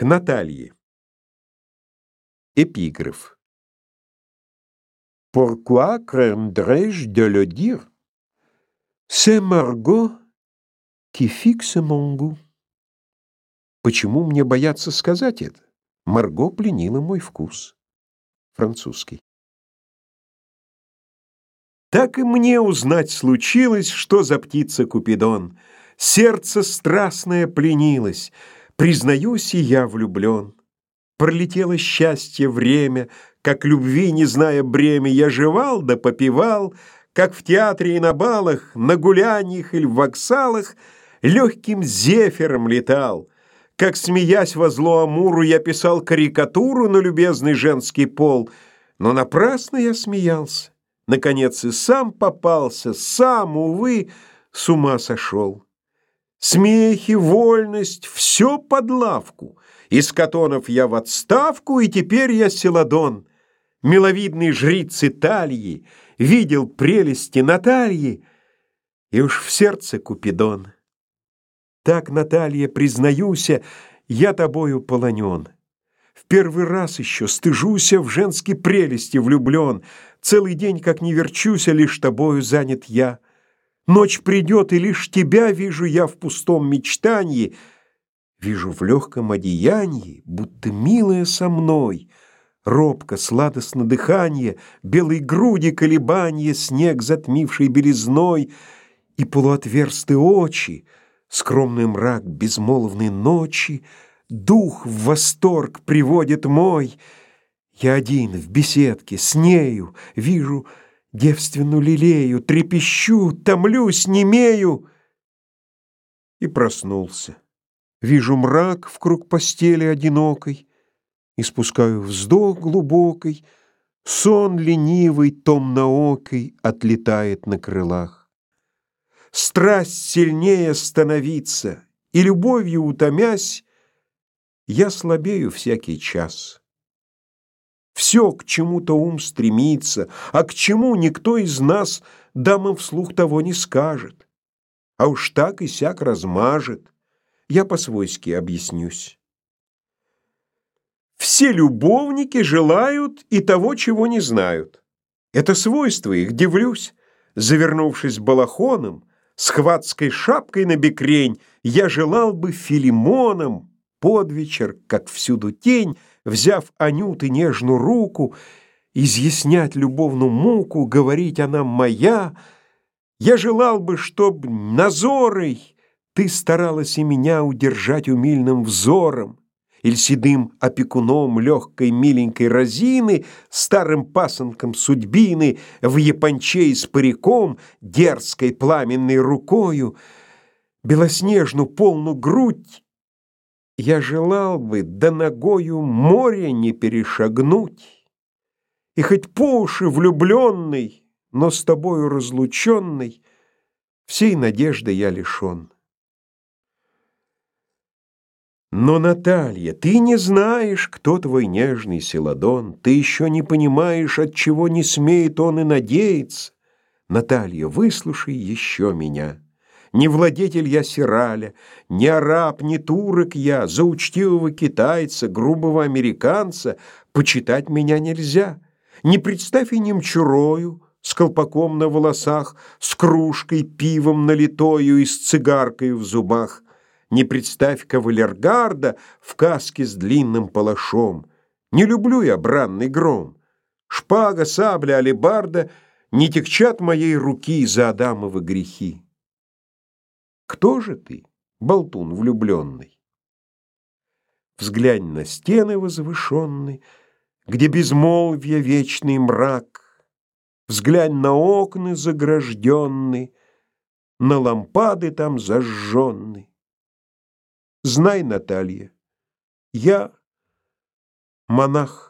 К Наталье. Эпиграф. Pourquoi craindrais-je de le dire? C'est Margot qui fixe mon goût. Почему мне бояться сказать это? Марго пленила мой вкус. Французский. Так и мне узнать случилось, что за птица Купидон. Сердце страстное пленилось, признаюсь, и я влюблен. Пролетело счастье время, как любви, не зная бремя, я жевал да попивал, как в театре и на балах, на гуляньях или в воксалах легким зефиром летал. Как, смеясь во зло Амуру, я писал карикатуру на любезный женский пол, но напрасно я смеялся. Наконец и сам попался, сам, увы, с ума сошел. Смехи, вольность — все под лавку. Из катонов я в отставку, и теперь я Селадон. Миловидный жриц Италии видел прелести Натальи, и уж в сердце Купидон. Так, Наталья, признаюся, я тобою полонен. В первый раз еще стыжуся в женской прелести влюблен. Целый день, как не верчуся, лишь тобою занят я. Ночь придет, и лишь тебя вижу я в пустом мечтании, Вижу в легком одеянии, будто милая со мной, Робко, сладостно дыхание, белой груди колебанье, Снег, затмивший белизной, и полуотверсты очи, Скромный мрак безмолвной ночи, Дух в восторг приводит мой. Я один в беседке с нею вижу девственную лилею, трепещу, томлюсь, немею. И проснулся. Вижу мрак в круг постели одинокой, Испускаю вздох глубокий, Сон ленивый, томноокий Отлетает на крылах. Страсть сильнее становится, И любовью утомясь, Я слабею всякий час. Все к чему-то ум стремится, а к чему никто из нас дамам вслух того не скажет. А уж так и сяк размажет. Я по-свойски объяснюсь. Все любовники желают и того, чего не знают. Это свойство их, дивлюсь. Завернувшись балахоном, с хватской шапкой на бекрень, я желал бы филимоном под вечер, как всюду тень, взяв Анюты нежную руку, изъяснять любовную муку, говорить она моя. Я желал бы, чтоб назорой ты старалась и меня удержать умильным взором, или седым опекуном легкой миленькой разины, старым пасынком судьбины, в япончей с париком, дерзкой пламенной рукою, белоснежную полную грудь я желал бы, да ногою море не перешагнуть, И хоть по уши влюбленный, но с тобою разлученный, Всей надежды я лишен. Но, Наталья, ты не знаешь, кто твой нежный Селадон, Ты еще не понимаешь, от чего не смеет он и надеяться. Наталья, выслушай еще меня. Не владетель я Сираля, не араб, не турок я, за учтивого китайца, грубого американца почитать меня нельзя. Не представь и немчурою, с колпаком на волосах, с кружкой пивом налитою и с цигаркой в зубах. Не представь кавалергарда в каске с длинным палашом. Не люблю я бранный гром. Шпага, сабля, алебарда не тягчат моей руки за Адамовы грехи. Кто же ты, болтун влюбленный? Взглянь на стены возвышенные, Где безмолвие вечный мрак. Взглянь на окна загражденные, На лампады там зажженные. Знай, Наталья, я монах.